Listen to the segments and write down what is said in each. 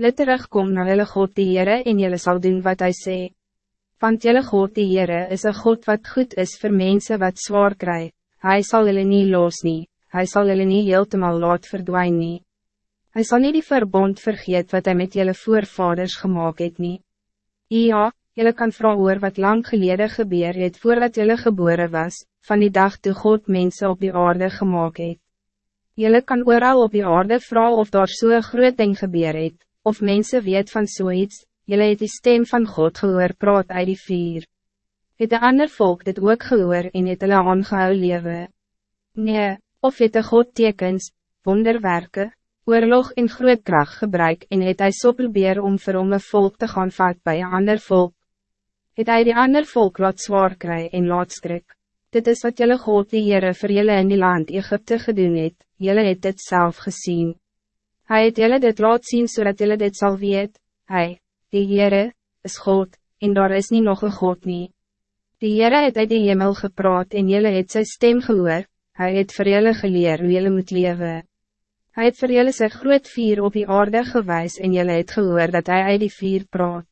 Let terugkom na jylle God die Heere en jylle sal doen wat hij sê. Want jylle God die Heere is een God wat goed is voor mensen wat zwaar kry, Hij zal jylle nie los nie, hy sal jylle nie heeltemal laat verdwijn nie. Hy sal nie die verbond vergeet wat hij met jylle voorvaders gemaakt het nie. Ja, jylle kan vragen oor wat lang geleden gebeur het voordat jylle geboren was, van die dag toe God mensen op die aarde gemaakt het. Jylle kan ooral op die aarde vragen of daar so groot ding gebeur het, of mensen weet van zoiets, jullie het die stem van God gehoor praat uit die vier. Het de ander volk dit ook gehoor en het hulle aangehou lewe? Nee, of het de God tekens, wonderwerken, oorlog en groot kracht gebruik en het hy so probeer om vir hom een volk te gaan vat bij een ander volk? Het hy die ander volk laat zwaar kry en laat skrik? Dit is wat jullie God die Heere vir jullie in die land Egypte gedoen het, jullie het dit zelf gezien. Hij het jullie dit laat zien zodat jullie dit zal weet. Hij, die Heere, is God, en daar is niet nog een God nie. Die Heere het uit die hemel gepraat en jullie het zijn stem gehoor, Hij het vir jullie geleer hoe jullie moet leven. Hij het vir jullie sy groot vier op die aarde gewijs en jullie het gehoor dat hij uit die vier praat.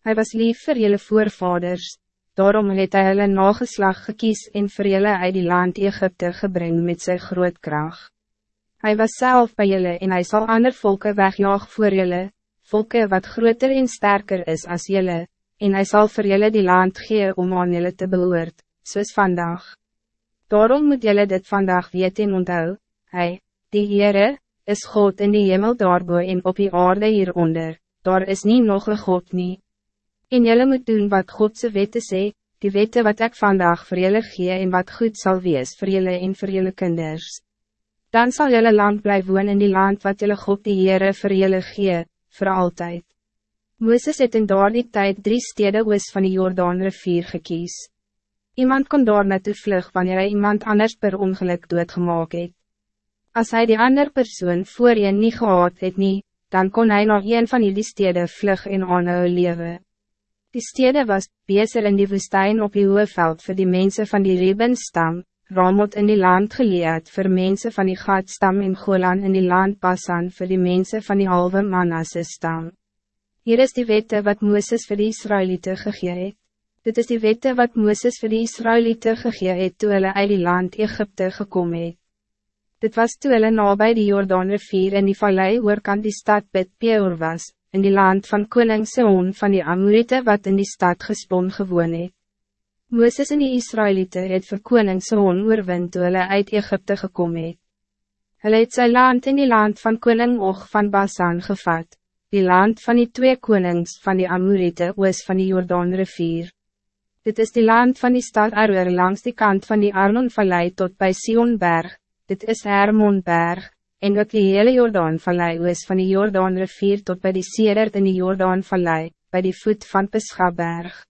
Hij was lief voor jullie voorvaders, daarom het hy hulle nageslag gekies en vir jullie uit die land Egypte gebring met zijn groot kracht. Hij was zelf bij jullie en hij zal ander volken wegjaag voor jullie, volken wat groter en sterker is als jullie, en hij zal voor jullie die land gee om aan jullie te beloord, soos vandaag. Daarom moet jullie dit vandaag weten en onthou, hij, die Heere, is God in die hemel daarboe en op die aarde hieronder, daar is niet nog een God nie. En jullie moet doen wat Godse wette sê, die wette wat ik vandaag voor jullie gee en wat goed zal wees voor jullie en voor jullie kinders dan zal jullie land blijven wonen in die land wat jullie God die Heere vir jullie gee, voor altijd. Moeses het in daar die tijd drie steden oos van die Jordaan rivier gekies. Iemand kon daar naartoe vlug wanneer hy iemand anders per ongeluk doodgemaak het. As hy die ander persoon voor je niet gehad het nie, dan kon hij nog een van die steden vlug en aanhou lewe. Die stede was, beser in die woestijn op die hoeveld voor die mensen van die Rebenstam, Ramot in die land geleerd voor mensen van die Gadstam en Golan in die land Basan voor die mensen van die halve Manasse stam. Hier is die wette wat Mooses voor die Israëlieten gegee het. Dit is die wette wat Mooses voor die Israëlieten gegee het toe hulle uit die land Egypte gekom het. Dit was toe hulle nabij die Jordaan rivier in die vallei oorkant die stad Bet Peor was, in die land van koning Seon van die Amorite wat in die stad gespon gewoon het. Mooses en die Israëlieten het vir koning Sihon oorwin toe hulle uit Egypte gekom het. Hulle het sy land in die land van koning Og van Basan gevat, die land van die twee konings van die Amorite oos van die Jordaan rivier. Dit is die land van die stad Arwer langs die kant van die Arnonvallei tot bij Sionberg, dit is Hermonberg, en dat die hele Jordaanvallei oos van die Jordaan rivier tot bij die Sedert in die Jordaanvallei, bij die voet van Peschaberg.